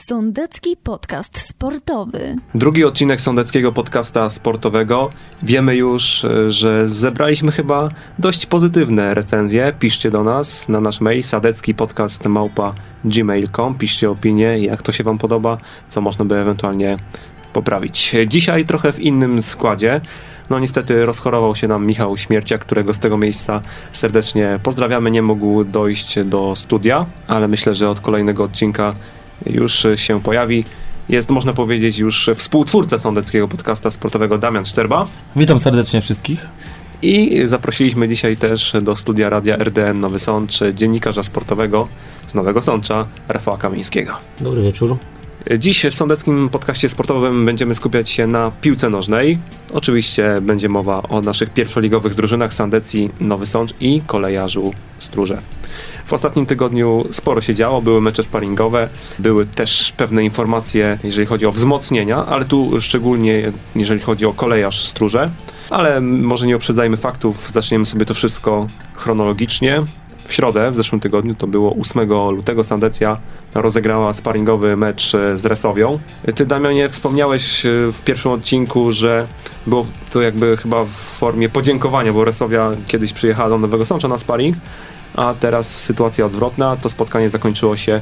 Sądecki podcast sportowy. Drugi odcinek Sądeckiego podcasta sportowego. Wiemy już, e, że zebraliśmy chyba dość pozytywne recenzje. Piszcie do nas na nasz mail sadecki podcast małpa gmail.com. Piszcie opinie, jak to się wam podoba, co można by ewentualnie poprawić. Dzisiaj trochę w innym składzie. No niestety rozchorował się nam Michał Śmiercia, którego z tego miejsca serdecznie pozdrawiamy. Nie mógł dojść do studia, ale myślę, że od kolejnego odcinka już się pojawi. Jest, można powiedzieć, już współtwórca sądeckiego podcasta sportowego Damian Szczerba. Witam serdecznie wszystkich. I zaprosiliśmy dzisiaj też do studia Radia RDN Nowy Sącz dziennikarza sportowego z Nowego Sącza, Rafała Kamińskiego. Dobry wieczór. Dziś w sądeckim podcaście sportowym będziemy skupiać się na piłce nożnej. Oczywiście będzie mowa o naszych pierwszoligowych drużynach Sandecji, Nowy Sącz i kolejarzu Stróże. W ostatnim tygodniu sporo się działo, były mecze sparingowe, były też pewne informacje, jeżeli chodzi o wzmocnienia, ale tu szczególnie jeżeli chodzi o kolejarz Stróże. Ale może nie uprzedzajmy faktów, zaczniemy sobie to wszystko chronologicznie. W środę, w zeszłym tygodniu, to było 8 lutego, Sandecja rozegrała sparingowy mecz z Resowią. Ty, Damianie, wspomniałeś e, w pierwszym odcinku, że było to jakby chyba w formie podziękowania, bo Resowia kiedyś przyjechała do Nowego Sącza na sparing, a teraz sytuacja odwrotna. To spotkanie zakończyło się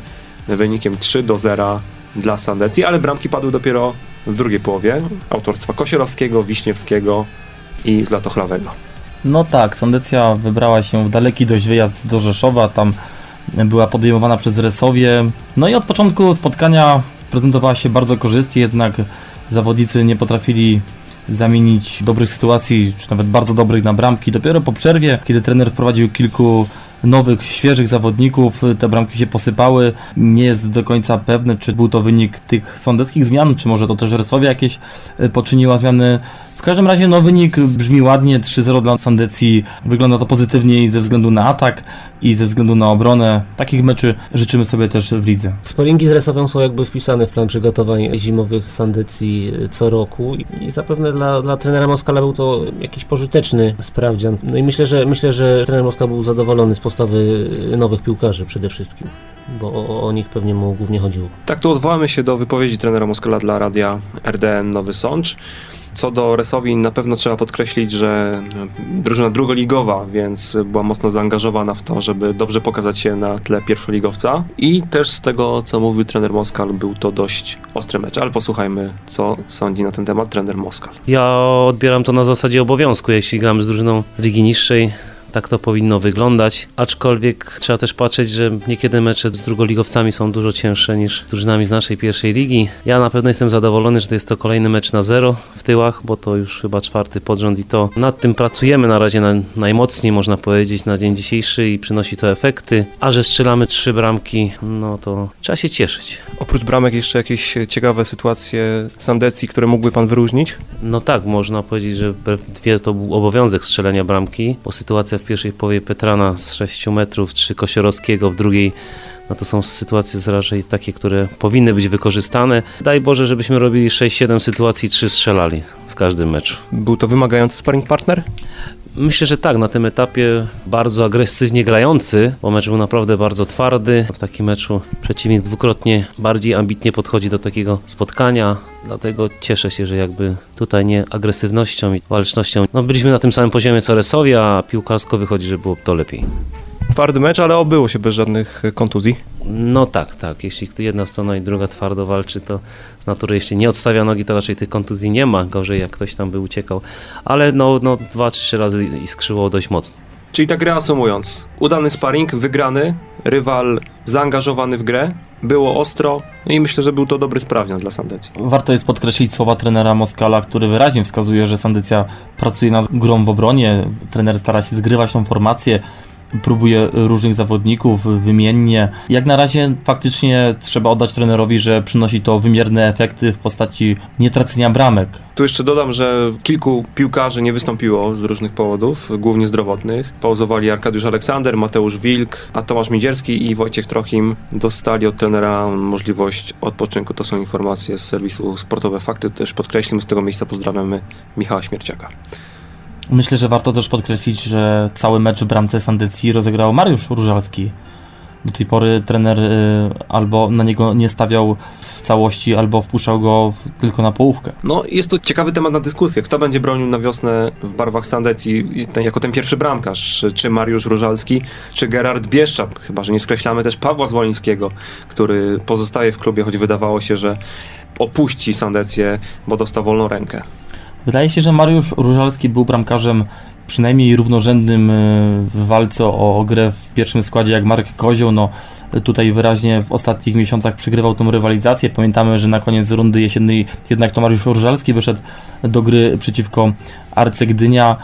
wynikiem 3 do 0 dla Sandecji, ale bramki padły dopiero w drugiej połowie autorstwa Kosielowskiego, Wiśniewskiego i Zlatochlawego. No tak, Sandecja wybrała się w daleki dość wyjazd do Rzeszowa, tam była podejmowana przez Resowie. No i od początku spotkania prezentowała się bardzo korzystnie, jednak zawodnicy nie potrafili zamienić dobrych sytuacji, czy nawet bardzo dobrych na bramki. Dopiero po przerwie, kiedy trener wprowadził kilku nowych, świeżych zawodników, te bramki się posypały. Nie jest do końca pewne, czy był to wynik tych sądeckich zmian, czy może to też Resowia jakieś poczyniła zmiany w każdym razie no, wynik brzmi ładnie, 3-0 dla Sandecji. Wygląda to pozytywnie ze względu na atak i ze względu na obronę. Takich meczy życzymy sobie też w lidze. Sparingi z Resowią są jakby wpisane w plan przygotowań zimowych Sandecji co roku i zapewne dla, dla trenera Moskala był to jakiś pożyteczny sprawdzian. No i myślę, że myślę, że trener Moskal był zadowolony z postawy nowych piłkarzy przede wszystkim bo o, o, nich pewnie mu głównie chodziło. Tak, tu odwołamy się do wypowiedzi trenera Moskala dla radia RDN Nowy Sącz. Co do Resowi, na pewno trzeba podkreślić, że drużyna drugoligowa, więc była mocno zaangażowana w to, żeby dobrze pokazać się na tle pierwszoligowca. I też z tego, co mówił trener Moskal, był to dość ostry mecz. Ale posłuchajmy, co sądzi na ten temat trener Moskal. Ja odbieram to na zasadzie obowiązku. Jeśli gramy z drużyną ligi niższej, tak to powinno wyglądać. Aczkolwiek trzeba też patrzeć, że niekiedy mecze z drugoligowcami są dużo cięższe niż z drużynami z naszej pierwszej ligi. Ja na pewno jestem zadowolony, że to jest to kolejny mecz na zero w tyłach, bo to już chyba czwarty podrząd i to nad tym pracujemy na razie na, najmocniej, można powiedzieć, na dzień dzisiejszy i przynosi to efekty. A że strzelamy trzy bramki, no to trzeba się cieszyć. Oprócz bramek jeszcze jakieś ciekawe sytuacje Sandecji, które mógłby pan wyróżnić? No tak, można powiedzieć, że dwie to był obowiązek strzelenia bramki, bo sytuacja w pierwszej połowie Petrana z 6 metrów, czy Kosiorowskiego w drugiej no to są sytuacje raczej takie, które powinny być wykorzystane. Daj Boże, żebyśmy robili 6-7 sytuacji, 3 strzelali w każdym meczu. Był to wymagający sparring partner? Myślę, że tak, na tym etapie bardzo agresywnie grający, bo mecz był naprawdę bardzo twardy. W takim meczu przeciwnik dwukrotnie bardziej ambitnie podchodzi do takiego spotkania, dlatego cieszę się, że jakby tutaj nie agresywnością i walcznością. No byliśmy na tym samym poziomie co Resowia, a piłkarsko wychodzi, że było to lepiej. Twardy mecz, ale obyło się bez żadnych kontuzji. No tak, tak. Jeśli jedna strona i druga twardo walczy, to z natury jeśli nie odstawia nogi, to raczej tych kontuzji nie ma. Gorzej jak ktoś tam by uciekał. Ale no, no dwa, trzy razy iskrzyło dość mocno. Czyli tak reasumując, udany sparring, wygrany, rywal zaangażowany w grę, było ostro no i myślę, że był to dobry sprawdzian dla Sandecji. Warto jest podkreślić słowa trenera Moskala, który wyraźnie wskazuje, że Sandecja pracuje nad grą w obronie, trener stara się zgrywać tą formację, próbuje różnych zawodników wymiennie. Jak na razie faktycznie trzeba oddać trenerowi, że przynosi to wymierne efekty w postaci nietracenia bramek. Tu jeszcze dodam, że kilku piłkarzy nie wystąpiło z różnych powodów, głównie zdrowotnych. Pauzowali Arkadiusz Aleksander, Mateusz Wilk, a Tomasz Midzierski i Wojciech Trochim dostali od trenera możliwość odpoczynku. To są informacje z serwisu Sportowe Fakty. Też podkreślmy z tego miejsca pozdrawiamy Michała Śmierciaka. Myślę, że warto też podkreślić, że cały mecz w bramce Sandecji rozegrał Mariusz Różalski. Do tej pory trener y, albo na niego nie stawiał całości albo wpuszczał go w, tylko na połówkę. No, jest to ciekawy temat na dyskusję. Kto będzie bronił na wiosnę w barwach Sandecji ten, jako ten pierwszy bramkarz? Czy Mariusz Różalski, czy Gerard Bieszczap? Chyba, że nie skreślamy też Pawła Zwolińskiego, który pozostaje w klubie, choć wydawało się, że opuści Sandecję, bo dostał wolną rękę. Wydaje się, że Mariusz Różalski był bramkarzem przynajmniej równorzędnym e, w walce o, grę w pierwszym składzie jak Marek Kozioł. No, tutaj wyraźnie w ostatnich miesiącach przygrywał tą rywalizację. Pamiętamy, że na koniec rundy jesiennej jednak to Mariusz Różalski wyszedł do gry przeciwko Arce Gdynia.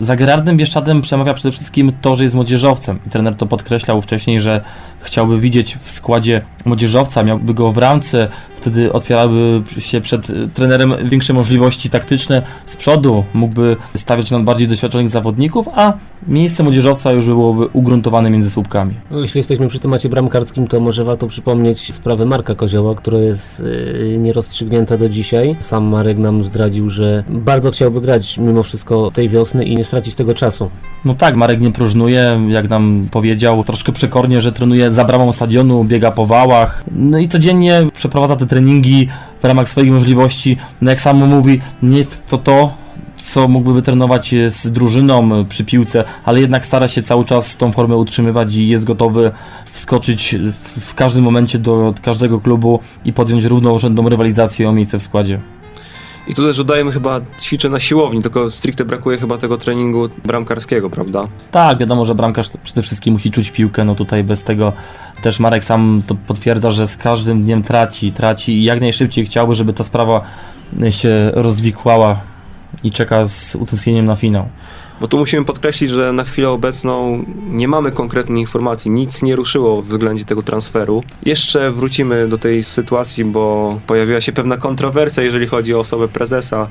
Za Gerardem Bieszczadem przemawia przede wszystkim to, że jest młodzieżowcem. I trener to podkreślał wcześniej, że chciałby widzieć w składzie młodzieżowca, miałby go w bramce, wtedy otwierałyby się przed trenerem większe możliwości taktyczne z przodu, mógłby stawiać na bardziej doświadczonych zawodników, a miejsce młodzieżowca już byłoby ugruntowane między słupkami. No, jeśli jesteśmy przy temacie bramkarskim, to może warto przypomnieć sprawę Marka Kozioła, która jest yy, nierozstrzygnięta do dzisiaj. Sam Marek nam zdradził, że bardzo chciałby grać mimo wszystko tej wiosny i nie stracić tego czasu. No tak, Marek nie próżnuje, jak nam powiedział, troszkę przekornie, że trenuje za bramą stadionu, biega po wałach, no i codziennie przeprowadza te treningi w ramach swoich możliwości. No jak sam mówi, nie jest to to, co mógłby wytrenować z drużyną przy piłce, ale jednak stara się cały czas tą formę utrzymywać i jest gotowy wskoczyć w każdym momencie do każdego klubu i podjąć równorzędną rywalizację o miejsce w składzie. I tu też dodajemy chyba ćwiczę na siłowni, tylko stricte brakuje chyba tego treningu bramkarskiego, prawda? Tak, wiadomo, że bramkarz przede wszystkim musi czuć piłkę, no tutaj bez tego też Marek sam to potwierdza, że z każdym dniem traci, traci i jak najszybciej chciałby, żeby ta sprawa się rozwikłała i czeka z utęsknieniem na finał. Bo tu musimy podkreślić, że na chwilę obecną nie mamy konkretnych informacji, nic nie ruszyło w względzie tego transferu. Jeszcze wrócimy do tej sytuacji, bo pojawiła się pewna kontrowersja, jeżeli chodzi o osobę prezesa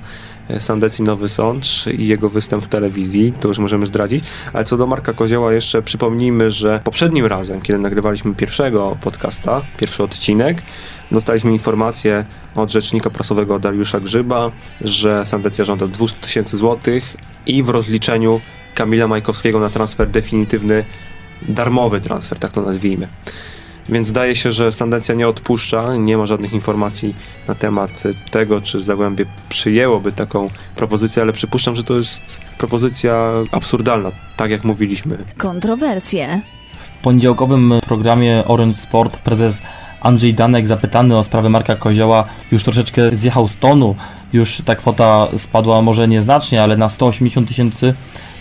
Sandecji Nowy Sącz i jego występ w telewizji, to już możemy zdradzić. Ale co do Marka Kozioła jeszcze przypomnijmy, że poprzednim razem, kiedy nagrywaliśmy pierwszego podcasta, pierwszy odcinek, dostaliśmy informację od rzecznika prasowego Dariusza Grzyba, że Sandecja żąda 200 tysięcy złotych i w rozliczeniu Kamila Majkowskiego na transfer definitywny, darmowy transfer, tak to nazwijmy. Więc zdaje się, że Sandecja nie odpuszcza, nie ma żadnych informacji na temat tego, czy Zagłębie przyjęłoby taką propozycję, ale przypuszczam, że to jest propozycja absurdalna, tak jak mówiliśmy. Kontrowersje. W poniedziałkowym programie Orange Sport prezes Andrzej Danek zapytany o sprawę Marka Kozioła już troszeczkę zjechał z tonu, już ta kwota spadła może nieznacznie, ale na 180 tysięcy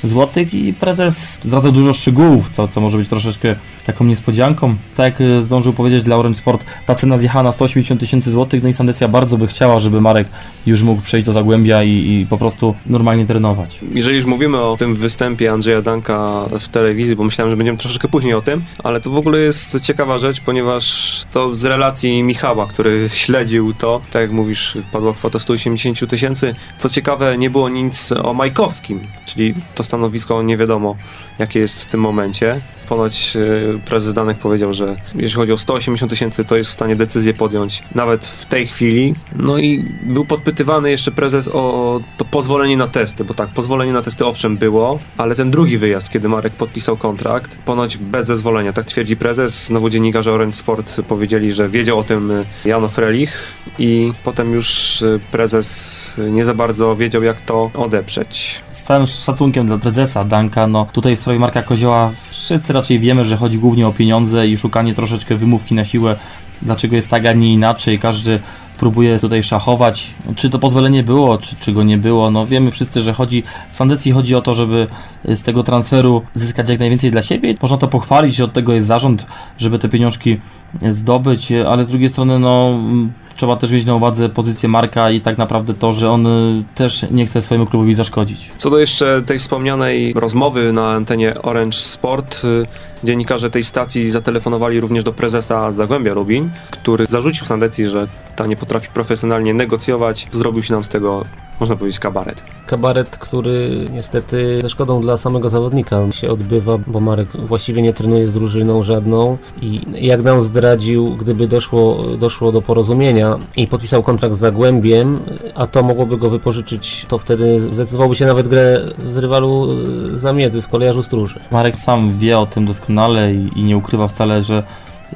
złotych i prezes zdradza dużo szczegółów, co, co może być troszeczkę taką niespodzianką. Tak jak zdążył powiedzieć dla Orange Sport, ta cena zjechała na 180 tysięcy złotych, no i Sandecja bardzo by chciała, żeby Marek już mógł przejść do Zagłębia i, i, po prostu normalnie trenować. Jeżeli już mówimy o tym występie Andrzeja Danka w telewizji, bo myślałem, że będziemy troszeczkę później o tym, ale to w ogóle jest ciekawa rzecz, ponieważ to z relacji Michała, który śledził to, tak jak mówisz, padła kwota 180 tysięcy. Co ciekawe, nie było nic o Majkowskim, czyli to stanowisko nie wiadomo, jakie jest w tym momencie. Ponoć e, prezes Danek powiedział, że jeśli chodzi o 180 tysięcy, to jest w stanie decyzję podjąć nawet w tej chwili. No i był podpytywany jeszcze prezes o to pozwolenie na testy, bo tak, pozwolenie na testy owszem było, ale ten drugi wyjazd, kiedy Marek podpisał kontrakt, ponoć bez zezwolenia, tak twierdzi prezes. Znowu dziennikarze Orange Sport powiedzieli, że wiedział o tym Jano Frelich i potem już e, prezes nie za bardzo wiedział, jak to odeprzeć. Z całym szacunkiem dla prezesa Danka, no tutaj w sprawie Marka Kozioła wszyscy raczej wiemy, że chodzi głównie o pieniądze i szukanie troszeczkę wymówki na siłę, dlaczego jest tak, a nie inaczej. Każdy próbuje tutaj szachować, czy to pozwolenie było, czy, czy go nie było. No wiemy wszyscy, że chodzi, Sandecji chodzi o to, żeby z tego transferu zyskać jak najwięcej dla siebie. Można to pochwalić, od tego jest zarząd, żeby te pieniążki zdobyć, ale z drugiej strony no trzeba też mieć na uwadze pozycję Marka i tak naprawdę to, że on też nie chce swojemu klubowi zaszkodzić. Co do jeszcze tej wspomnianej rozmowy na antenie Orange Sport, y, dziennikarze tej stacji zatelefonowali również do prezesa Zagłębia Lubin, który zarzucił Sandecji, że ta nie potrafi profesjonalnie negocjować. Zrobił się nam z tego można powiedzieć kabaret. Kabaret, który niestety ze szkodą dla samego zawodnika się odbywa, bo Marek właściwie nie trenuje z drużyną żadną i jak nam zdradził, gdyby doszło, doszło do porozumienia i podpisał kontrakt z Zagłębiem, a to mogłoby go wypożyczyć, to wtedy zdecydowałby się nawet grę z rywalu Zamiedy w kolejarzu Stróży. Marek sam wie o tym doskonale i, i nie ukrywa wcale, że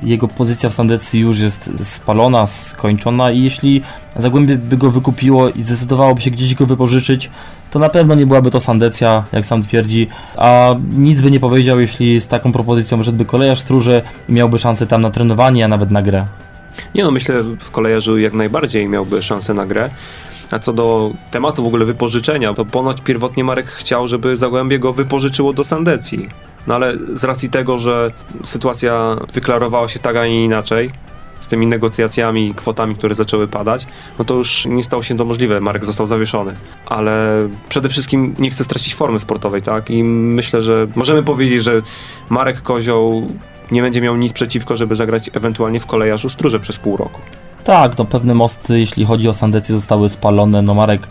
jego pozycja w Sandecji już jest spalona, skończona i jeśli Zagłębie by go wykupiło i zdecydowałoby się gdzieś go wypożyczyć, to na pewno nie byłaby to Sandecja, jak sam twierdzi, a nic by nie powiedział, jeśli z taką propozycją wyszedłby kolejarz Stróże i miałby szansę tam na trenowanie, a nawet na grę. Nie no, myślę w kolejarzu jak najbardziej miałby szansę na grę. A co do tematu w ogóle wypożyczenia, to ponoć pierwotnie Marek chciał, żeby Zagłębie go wypożyczyło do Sandecji. No ale z racji tego, że sytuacja wyklarowała się tak, a nie inaczej, z tymi negocjacjami, kwotami, które zaczęły padać, no to już nie stało się to możliwe. Marek został zawieszony. Ale przede wszystkim nie chce stracić formy sportowej, tak? I myślę, że możemy powiedzieć, że Marek Kozioł nie będzie miał nic przeciwko, żeby zagrać ewentualnie w kolejarzu Stróże przez pół roku. Tak, no pewne mosty, jeśli chodzi o Sandecję, zostały spalone. No Marek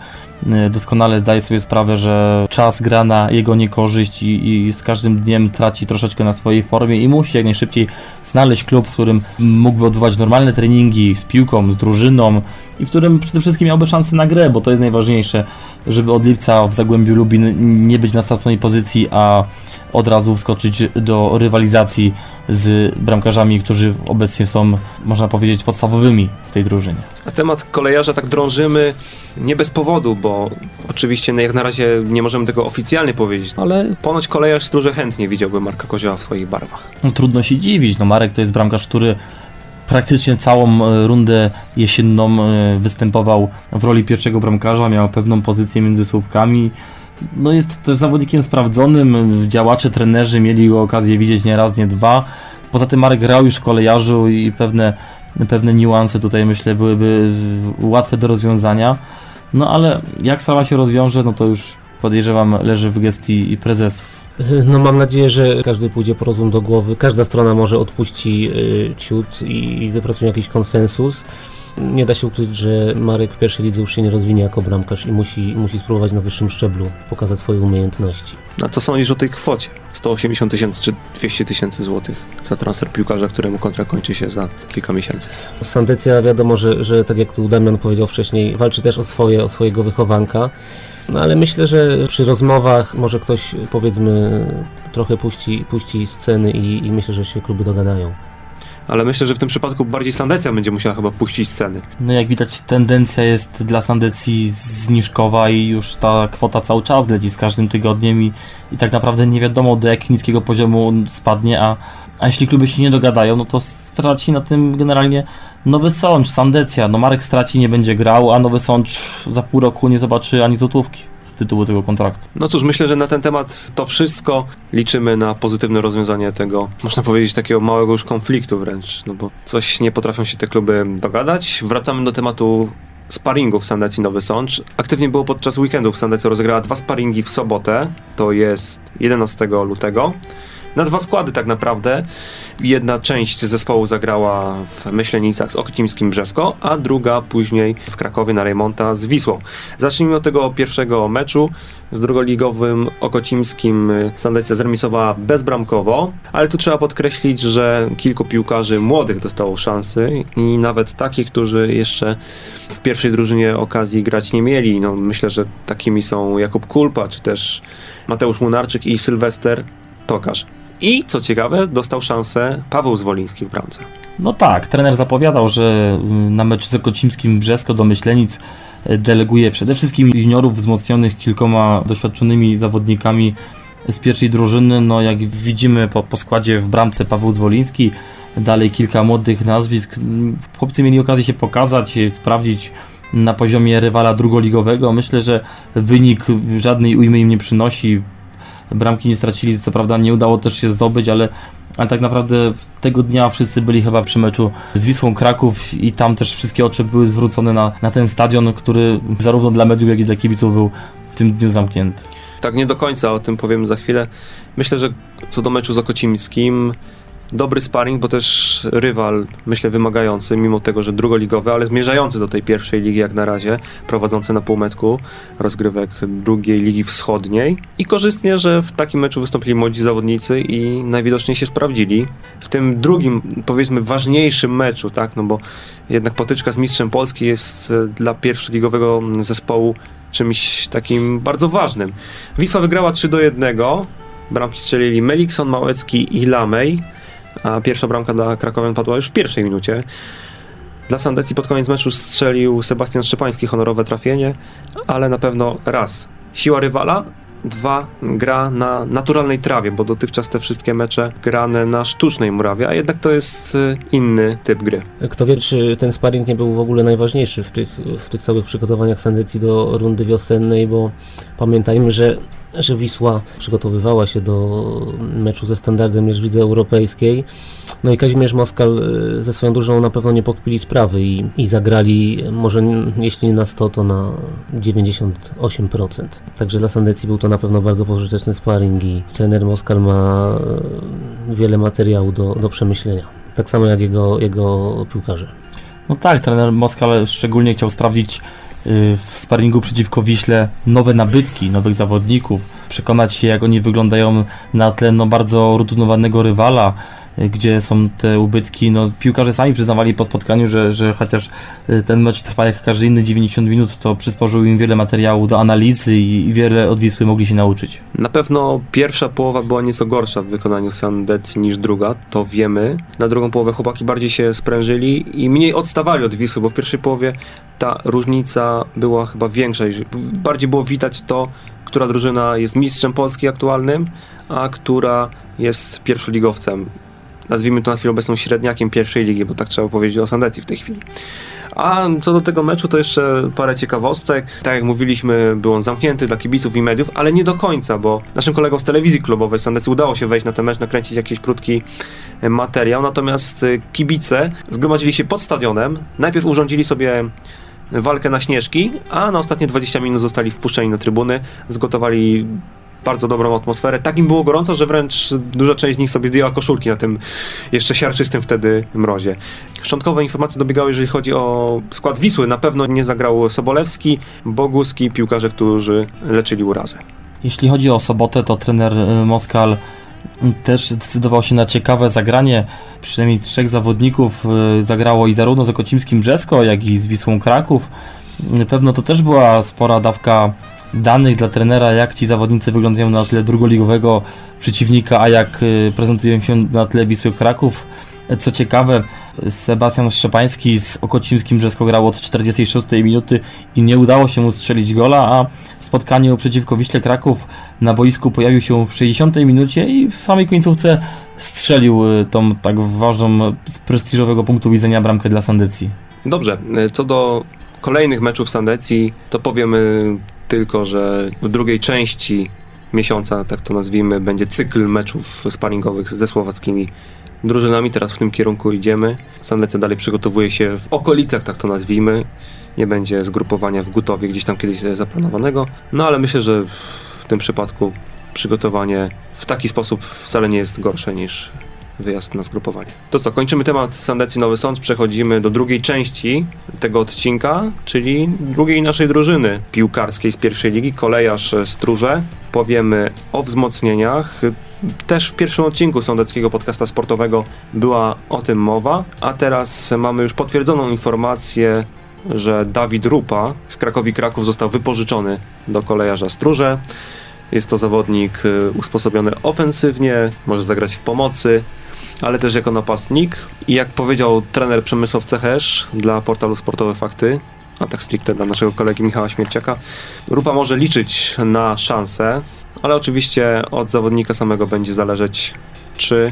y, doskonale zdaje sobie sprawę, że czas gra na jego niekorzyść i, i, z każdym dniem traci troszeczkę na swojej formie i musi jak najszybciej znaleźć klub, w którym mógłby odbywać normalne treningi z piłką, z drużyną i w którym przede wszystkim miałby szansę na grę, bo to jest najważniejsze, żeby od lipca w Zagłębiu Lubin nie być na straconej pozycji, a od razu wskoczyć do rywalizacji z bramkarzami, którzy obecnie są, można powiedzieć, podstawowymi w tej drużynie. A temat kolejarza tak drążymy nie bez powodu, bo oczywiście jak na razie nie możemy tego oficjalnie powiedzieć, ale ponoć kolejarz stróże chętnie widziałby Marka Kozioła w swoich barwach. No, trudno się dziwić, no Marek to jest bramkarz, który praktycznie całą e, rundę jesienną e, występował w roli pierwszego bramkarza, miał pewną pozycję między słupkami, no jest też zawodnikiem sprawdzonym, działacze, trenerzy mieli okazję widzieć nie raz, nie dwa. Poza tym Marek grał już w kolejarzu i pewne, pewne niuanse tutaj myślę byłyby łatwe do rozwiązania. No ale jak sprawa się rozwiąże, no to już podejrzewam leży w gestii prezesów. No mam nadzieję, że każdy pójdzie po rozum do głowy, każda strona może odpuści y, ciut i wypracuje jakiś konsensus nie da się ukryć, że Marek w pierwszej lidze już się nie rozwinie jako bramkarz i musi, musi spróbować na wyższym szczeblu pokazać swoje umiejętności. A co sądzisz o tej kwocie? 180 tysięcy czy 200 tysięcy złotych za transfer piłkarza, któremu kontrakt kończy się za kilka miesięcy? Sandecja wiadomo, że, że tak jak tu Damian powiedział wcześniej, walczy też o, swoje, o swojego wychowanka. No ale myślę, że przy rozmowach może ktoś powiedzmy trochę puści, puści sceny i, i myślę, że się kluby dogadają ale myślę, że w tym przypadku bardziej Sandecja będzie musiała chyba puścić sceny. No jak widać tendencja jest dla Sandecji zniżkowa i już ta kwota cały czas leci z każdym tygodniem i, i tak naprawdę nie wiadomo do jak niskiego poziomu spadnie, a, a jeśli kluby się nie dogadają, no to straci na tym generalnie Nowy Sącz, Sandecja. No Marek straci, nie będzie grał, a Nowy Sącz za pół roku nie zobaczy ani złotówki z tytułu tego kontraktu. No cóż, myślę, że na ten temat to wszystko. Liczymy na pozytywne rozwiązanie tego, można powiedzieć, takiego małego już konfliktu wręcz, no bo coś nie potrafią się te kluby dogadać. Wracamy do tematu sparingów w Sandecji Nowy Sącz. Aktywnie było podczas weekendów. Sandecja rozegrała dwa sparingi w sobotę, to jest 11 lutego na dwa składy tak naprawdę. Jedna część zespołu zagrała w Myślenicach z Okocimskim Brzesko, a druga później w Krakowie na Rejmonta z Wisłą. Zacznijmy od tego pierwszego meczu z drugoligowym Okocimskim Sandecja zremisowała bezbramkowo, ale tu trzeba podkreślić, że kilku piłkarzy młodych dostało szansy i nawet takich, którzy jeszcze w pierwszej drużynie okazji grać nie mieli. No, myślę, że takimi są Jakub Kulpa, czy też Mateusz Munarczyk i Sylwester Tokarz. I co ciekawe, dostał szansę Paweł Zwoliński w bramce. No tak, trener zapowiadał, że mm, na mecz z Okocimskim Brzesko do Myślenic e, deleguje przede wszystkim juniorów wzmocnionych kilkoma doświadczonymi zawodnikami z pierwszej drużyny. No jak widzimy po, po składzie w bramce Paweł Zwoliński, dalej kilka młodych nazwisk. Chłopcy mieli okazję się pokazać, sprawdzić na poziomie rywala drugoligowego. Myślę, że wynik żadnej ujmy im nie przynosi bramki nie stracili, co prawda nie udało też się zdobyć, ale, ale tak naprawdę tego dnia wszyscy byli chyba przy meczu z Wisłą Kraków i tam też wszystkie oczy były zwrócone na, na ten stadion, który zarówno dla mediów, jak i dla kibiców był w tym dniu zamknięty. Tak, nie do końca, o tym powiem za chwilę. Myślę, że co do meczu z Okocimskim, dobry sparring, bo też rywal, myślę, wymagający, mimo tego, że drugoligowy, ale zmierzający do tej pierwszej ligi jak na razie, prowadzący na półmetku rozgrywek drugiej ligi wschodniej. I korzystnie, że w takim meczu wystąpili młodzi zawodnicy i najwidoczniej się sprawdzili. W tym drugim, powiedzmy, ważniejszym meczu, tak, no bo jednak potyczka z mistrzem Polski jest e, dla pierwszoligowego zespołu czymś takim bardzo ważnym. Wisła wygrała 3 do 1. Bramki strzelili Melikson, Małecki i Lamej. A pierwsza bramka dla Krakowian padła już w pierwszej minucie. Dla Sandecji pod koniec meczu strzelił Sebastian Szczepański honorowe trafienie, ale na pewno raz siła rywala, dwa gra na naturalnej trawie, bo dotychczas te wszystkie mecze grane na sztucznej murawie, a jednak to jest y, inny typ gry. Kto wie, czy ten sparring nie był w ogóle najważniejszy w tych, w tych całych przygotowaniach Sandecji do rundy wiosennej, bo pamiętajmy, że że Wisła przygotowywała się do meczu ze standardem lidze europejskiej. No i Kazimierz Moskal e, ze swoją drużyną na pewno nie pokpili sprawy i, i zagrali może jeśli nie na 100, to na 98%. Także dla Sandecji był to na pewno bardzo pożyteczny sparring i trener Moskal ma e, wiele materiału do, do przemyślenia. Tak samo jak jego, jego piłkarze. No tak, trener Moskal szczególnie chciał sprawdzić Y, w sparingu przeciwko Wiśle nowe nabytki, nowych zawodników, przekonać się jak oni wyglądają na tle no, bardzo rutynowanego rywala, gdzie są te ubytki. No, piłkarze sami przyznawali po spotkaniu, że, że chociaż y, ten mecz trwa jak każdy inny 90 minut, to przysporzył im wiele materiału do analizy i, wiele od Wisły mogli się nauczyć. Na pewno pierwsza połowa była nieco gorsza w wykonaniu Sandecji niż druga, to wiemy. Na drugą połowę chłopaki bardziej się sprężyli i mniej odstawali od Wisły, bo w pierwszej połowie ta różnica była chyba większa. Bardziej było widać to, która drużyna jest mistrzem Polski aktualnym, a która jest pierwszoligowcem. Nazwijmy to na chwilę obecną średniakiem pierwszej ligi, bo tak trzeba powiedzieć o Sandecji w tej chwili. A co do tego meczu, to jeszcze parę ciekawostek. Tak jak mówiliśmy, był on zamknięty dla kibiców i mediów, ale nie do końca, bo naszym kolegom z telewizji klubowej Sandecji udało się wejść na ten mecz, nakręcić jakiś krótki e, materiał, natomiast e, kibice zgromadzili się pod stadionem, najpierw urządzili sobie walkę na śnieżki, a na ostatnie 20 minut zostali wpuszczeni na trybuny, zgotowali bardzo dobrą atmosferę. Tak im było gorąco, że wręcz duża część z nich sobie zdjęła koszulki na tym jeszcze siarczystym wtedy mrozie. Szczątkowe informacje dobiegały, jeżeli chodzi o skład Wisły. Na pewno nie zagrał Sobolewski, Boguski, piłkarze, którzy leczyli urazę. Jeśli chodzi o sobotę, to trener y, Moskal też zdecydował się na ciekawe zagranie. Przynajmniej trzech zawodników y, zagrało i zarówno z Okocimskim Brzesko, jak i z Wisłą Kraków. Pewno to też była spora dawka danych dla trenera, jak ci zawodnicy wyglądają na tle drugoligowego przeciwnika, a jak y, prezentują się na tle Wisły Kraków. Co ciekawe, Sebastian Szczepański z Okocimskim Brzesko grał od 46 minuty i nie udało się mu strzelić gola, a w spotkaniu przeciwko Wiśle Kraków na boisku pojawił się w 60 minucie i w samej końcówce strzelił y, tą tak ważną z prestiżowego punktu widzenia bramkę dla Sandecji. Dobrze, y, co do kolejnych meczów Sandecji, to powiemy tylko, że w drugiej części miesiąca, tak to nazwijmy, będzie cykl meczów sparingowych ze słowackimi drużynami. Teraz w tym kierunku idziemy. Sandecja dalej przygotowuje się w okolicach, tak to nazwijmy. Nie będzie zgrupowania w Gutowie gdzieś tam kiedyś zaplanowanego. No ale myślę, że w tym przypadku przygotowanie w taki sposób wcale nie jest gorsze niż wyjazd na zgrupowanie. To co, kończymy temat Sandecji Nowy Sąd, przechodzimy do drugiej części tego odcinka, czyli drugiej naszej drużyny piłkarskiej z pierwszej ligi, kolejarz Stróże. Powiemy o wzmocnieniach. Też w pierwszym odcinku Sądeckiego Podcasta Sportowego była o tym mowa, a teraz mamy już potwierdzoną informację, że Dawid Rupa z Krakowi Kraków został wypożyczony do kolejarza Stróże. Jest to zawodnik y, usposobiony ofensywnie, może zagrać w pomocy, ale też jako napastnik. I jak powiedział trener Przemysław Cechesz dla portalu Sportowe Fakty, a tak stricte dla naszego kolegi Michała Śmierciaka, Rupa może liczyć na szansę, ale oczywiście od zawodnika samego będzie zależeć, czy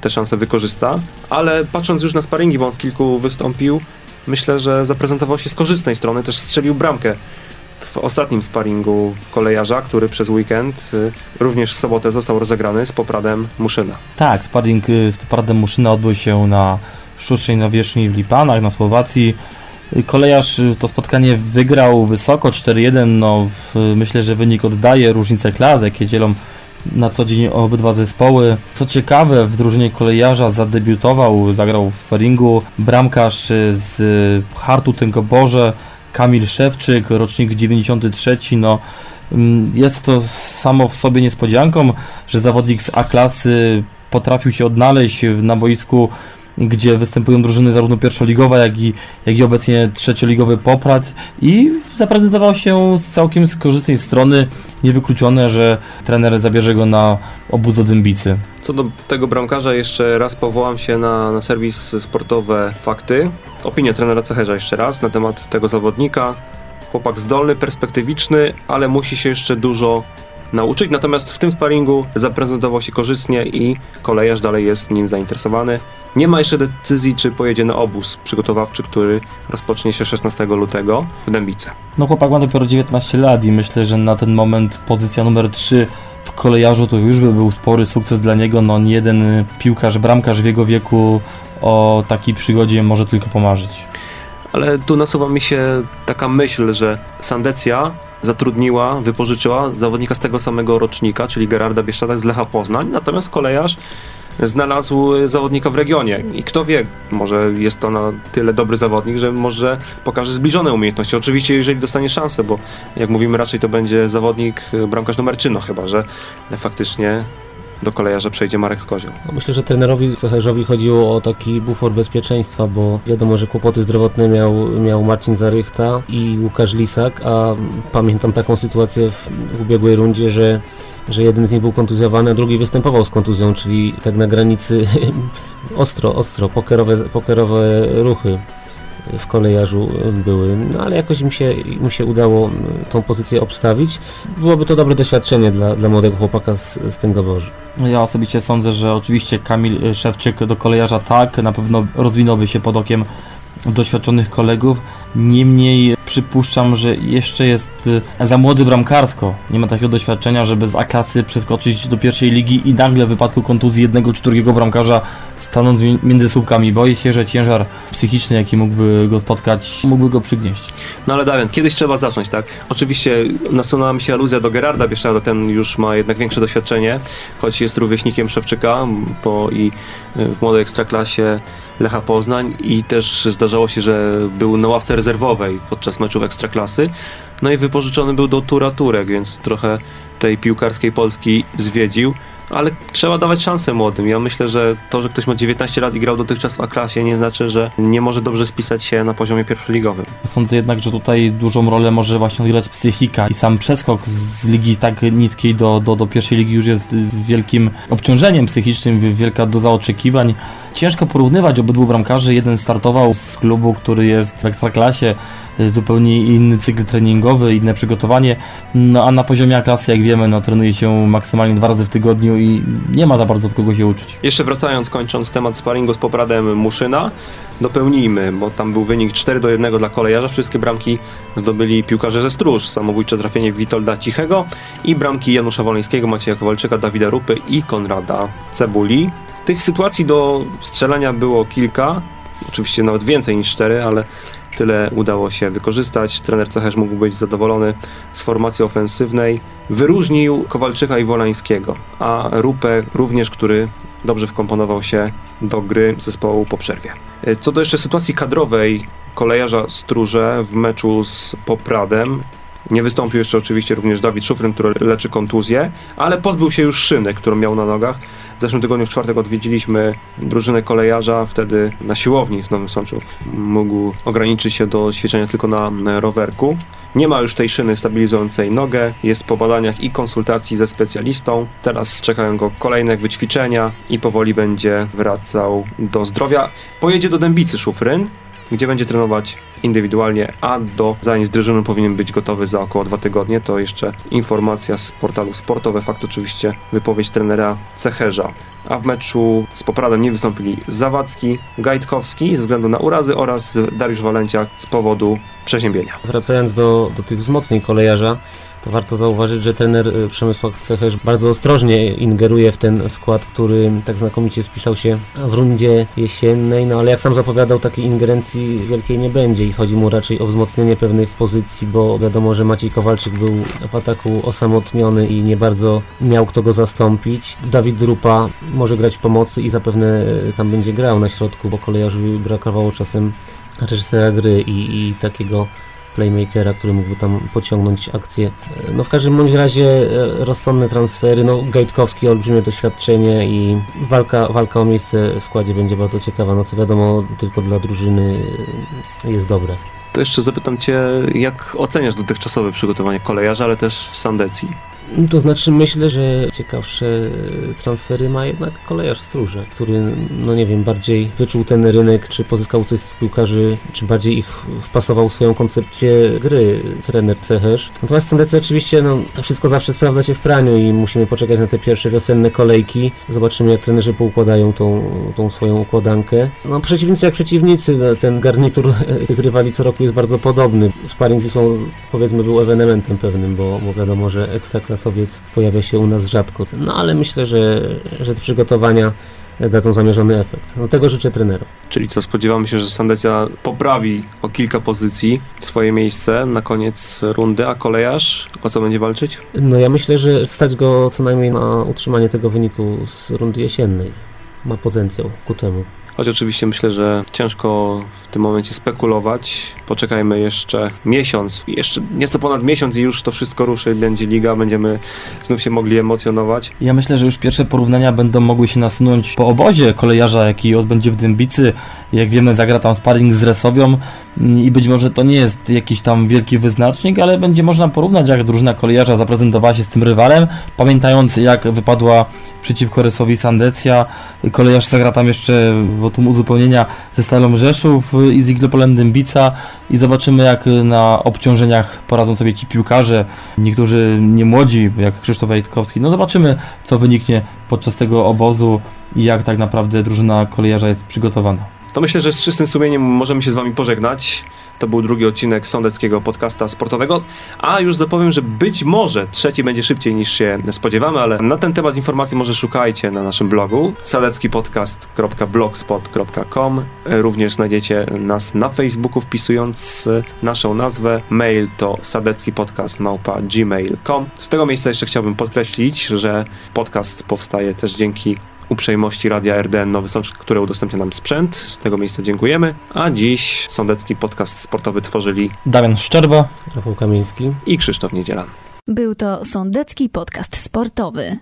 te szanse wykorzysta. Ale patrząc już na sparingi, bo on w kilku wystąpił, myślę, że zaprezentował się z korzystnej strony, też strzelił bramkę w ostatnim sparingu kolejarza, który przez weekend y, również w sobotę został rozegrany z Popradem Muszyna. Tak, sparing y, z Popradem Muszyna odbył się na sztucznej nawierzchni w Lipanach na Słowacji. Y, kolejarz to spotkanie wygrał wysoko 4-1. No, myślę, że wynik oddaje różnicę klas, jakie dzielą na co dzień obydwa zespoły. Co ciekawe, w drużynie kolejarza zadebiutował, zagrał w sparingu bramkarz z Hartu Tęgoborze, Kamil Szewczyk, rocznik 93, no mm, jest to samo w sobie niespodzianką, że zawodnik z A-klasy potrafił się odnaleźć na boisku gdzie występują drużyny zarówno pierwszoligowe, jak i, jak i obecnie trzecioligowy Poprad i zaprezentował się z całkiem z korzystnej strony, niewykluczone, że trener zabierze go na obóz do Dębicy. Co do tego bramkarza, jeszcze raz powołam się na, na serwis sportowe Fakty. Opinię trenera Cecherza jeszcze raz na temat tego zawodnika. Chłopak zdolny, perspektywiczny, ale musi się jeszcze dużo nauczyć. Natomiast w tym sparingu zaprezentował się korzystnie i kolejarz dalej jest nim zainteresowany. Nie ma jeszcze decyzji, czy pojedzie na obóz przygotowawczy, który rozpocznie się 16 lutego w Dębice. No chłopak ma dopiero 19 lat i myślę, że na ten moment pozycja numer 3 w kolejarzu to już by był spory sukces dla niego. No nie jeden piłkarz, bramkarz w jego wieku o takiej przygodzie może tylko pomarzyć. Ale tu nasuwa mi się taka myśl, że Sandecja zatrudniła, wypożyczyła zawodnika z tego samego rocznika, czyli Gerarda Bieszczada z Lecha Poznań, natomiast kolejarz znalazł zawodnika w regionie i kto wie, może jest to na tyle dobry zawodnik, że może pokaże zbliżone umiejętności. Oczywiście, jeżeli dostanie szansę, bo jak mówimy, raczej to będzie zawodnik bramkarz numer 3, no chyba, że faktycznie do kolejarza przejdzie Marek Kozioł. No myślę, że trenerowi Cecherzowi chodziło o taki bufor bezpieczeństwa, bo wiadomo, że kłopoty zdrowotne miał, miał Marcin Zarychta i Łukasz Lisak, a pamiętam taką sytuację w, ubiegłej rundzie, że że jeden z nich był kontuzjowany, a drugi występował z kontuzją, czyli tak na granicy ostro, ostro, pokerowe, pokerowe ruchy w kolejarzu były, no ale jakoś mi się, mi się udało tą pozycję obstawić. Byłoby to dobre doświadczenie dla, dla młodego chłopaka z, z tym Goborzu. Ja osobiście sądzę, że oczywiście Kamil Szewczyk do kolejarza tak, na pewno rozwinąłby się pod okiem doświadczonych kolegów. Niemniej przypuszczam, że jeszcze jest e, za młody bramkarsko. Nie ma takiego doświadczenia, żeby z A-klasy przeskoczyć do pierwszej ligi i nagle w wypadku kontuzji jednego czy drugiego bramkarza stanąc między słupkami. Boję się, że ciężar psychiczny, jaki mógłby go spotkać, mógłby go przygnieść. No ale Damian, kiedyś trzeba zacząć, tak? Oczywiście nasunęła mi się aluzja do Gerarda Bieszczada, ten już ma jednak większe doświadczenie, choć jest rówieśnikiem Szewczyka po i e, w młodej ekstraklasie Lecha Poznań i też zdarzało się, że był na ławce rezerwowej podczas meczów Ekstraklasy. No i wypożyczony był do Tura Turek, więc trochę tej piłkarskiej Polski zwiedził ale trzeba dawać szansę młodym. Ja myślę, że to, że ktoś ma 19 lat i grał dotychczas w A-klasie nie znaczy, że nie może dobrze spisać się na poziomie pierwszoligowym. Sądzę jednak, że tutaj dużą rolę może właśnie odgrywać psychika i sam przeskok z ligi tak niskiej do, do, do pierwszej ligi już jest wielkim obciążeniem psychicznym, wielka doza oczekiwań. Ciężko porównywać obydwu bramkarzy. Jeden startował z klubu, który jest w ekstraklasie, zupełnie inny cykl treningowy, inne przygotowanie, no a na poziomie klasy, jak wiemy, no, trenuje się maksymalnie dwa razy w tygodniu i nie ma za bardzo od kogo się uczyć. Jeszcze wracając, kończąc temat sparingu z Popradem Muszyna, dopełnijmy, bo tam był wynik 4 do 1 dla kolejarza, wszystkie bramki zdobyli piłkarze ze Stróż, samobójcze trafienie Witolda Cichego i bramki Janusza Woleńskiego, Macieja Kowalczyka, Dawida Rupy i Konrada Cebuli. Tych sytuacji do strzelania było kilka, oczywiście nawet więcej niż cztery, ale tyle udało się wykorzystać. Trener Cecherz mógł być zadowolony z formacji ofensywnej. Wyróżnił Kowalczyka i Wolańskiego, a Rupę również, który dobrze wkomponował się do gry zespołu po przerwie. Co do jeszcze sytuacji kadrowej kolejarza Stróże w meczu z Popradem, nie wystąpił jeszcze oczywiście również Dawid Szufryn, który leczy kontuzję, ale pozbył się już szyny, którą miał na nogach. W zeszłym tygodniu w czwartek odwiedziliśmy drużynę kolejarza, wtedy na siłowni w Nowym Sączu. Mógł ograniczyć się do ćwiczenia tylko na rowerku. Nie ma już tej szyny stabilizującej nogę, jest po badaniach i konsultacji ze specjalistą. Teraz czekają go kolejne jakby ćwiczenia i powoli będzie wracał do zdrowia. Pojedzie do Dębicy Szufryn, gdzie będzie trenować indywidualnie, a do zajęć z drużyną powinien być gotowy za około dwa tygodnie. To jeszcze informacja z portalu Sportowe Fakt, oczywiście wypowiedź trenera Cecherza. A w meczu z Popradem nie wystąpili Zawadzki, Gajtkowski ze względu na urazy oraz Dariusz Walenciak z powodu przeziębienia. Wracając do, do tych wzmocnień kolejarza, to warto zauważyć, że trener y, Przemysław Cecherz bardzo ostrożnie ingeruje w ten skład, który tak znakomicie spisał się w rundzie jesiennej, no ale jak sam zapowiadał, takiej ingerencji wielkiej nie będzie i chodzi mu raczej o wzmocnienie pewnych pozycji, bo wiadomo, że Maciej Kowalczyk był w ataku osamotniony i nie bardzo miał kto go zastąpić. Dawid Drupa może grać pomocy i zapewne y, tam będzie grał na środku, bo kolejarzowi brakowało czasem reżysera gry i, i takiego playmakera, który mógłby tam pociągnąć akcję. No w każdym bądź razie rozsądne transfery, no Gajtkowski olbrzymie doświadczenie i walka, walka o miejsce w składzie będzie bardzo ciekawa, no co wiadomo tylko dla drużyny jest dobre. To jeszcze zapytam Cię, jak oceniasz dotychczasowe przygotowanie kolejarza, ale też Sandecji? To znaczy myślę, że ciekawsze transfery ma jednak kolejarz Stróże, który, no nie wiem, bardziej wyczuł ten rynek, czy pozyskał tych piłkarzy, czy bardziej ich wpasował w swoją koncepcję gry trener Cechesz. Natomiast Sandecy oczywiście, no wszystko zawsze sprawdza się w praniu i musimy poczekać na te pierwsze wiosenne kolejki. Zobaczymy, jak trenerzy poukładają tą, tą swoją układankę. No przeciwnicy jak przeciwnicy, no, ten garnitur tych rywali co roku jest bardzo podobny. Sparring Wisłą, powiedzmy, był ewenementem pewnym, bo, bo wiadomo, że Ekstraklas Sowiec pojawia się u nas rzadko. No ale myślę, że, że te przygotowania dadzą zamierzony efekt. No tego życzę trenerom. Czyli co, spodziewamy się, że Sandecja poprawi o kilka pozycji swoje miejsce na koniec rundy, a kolejarz o co będzie walczyć? No ja myślę, że stać go co najmniej na utrzymanie tego wyniku z rundy jesiennej. Ma potencjał ku temu. Choć oczywiście myślę, że ciężko w tym momencie spekulować. Poczekajmy jeszcze miesiąc, jeszcze nieco ponad miesiąc i już to wszystko ruszy, będzie liga, będziemy znów się mogli emocjonować. Ja myślę, że już pierwsze porównania będą mogły się nasunąć po obozie kolejarza, jaki odbędzie w Dębicy. Jak wiemy, zagra tam sparring z Resowią i być może to nie jest jakiś tam wielki wyznacznik, ale będzie można porównać, jak drużyna kolejarza zaprezentowała się z tym rywalem, pamiętając jak wypadła przeciwko Resowi Sandecja. Kolejarz zagra tam jeszcze wotum uzupełnienia ze Stalą Rzeszów i z Iglopolem Dębica i zobaczymy jak na obciążeniach poradzą sobie ci piłkarze, niektórzy nie młodzi, jak Krzysztof Wejtkowski. No zobaczymy co wyniknie podczas tego obozu i jak tak naprawdę drużyna kolejarza jest przygotowana. To myślę, że z czystym sumieniem możemy się z Wami pożegnać. To był drugi odcinek Sądeckiego Podcasta Sportowego, a już zapowiem, że być może trzeci będzie szybciej niż się spodziewamy, ale na ten temat informacji może szukajcie na naszym blogu sadeckipodcast.blogspot.com Również znajdziecie nas na Facebooku wpisując naszą nazwę. Mail to sadeckipodcast.gmail.com Z tego miejsca jeszcze chciałbym podkreślić, że podcast powstaje też dzięki uprzejmości Radia RDN Nowy Sącz, które udostępnia nam sprzęt. Z tego miejsca dziękujemy. A dziś sądecki podcast sportowy tworzyli Damian Szczerba, Rafał Kamiński i Krzysztof Niedzielan. Był to Sądecki Podcast Sportowy.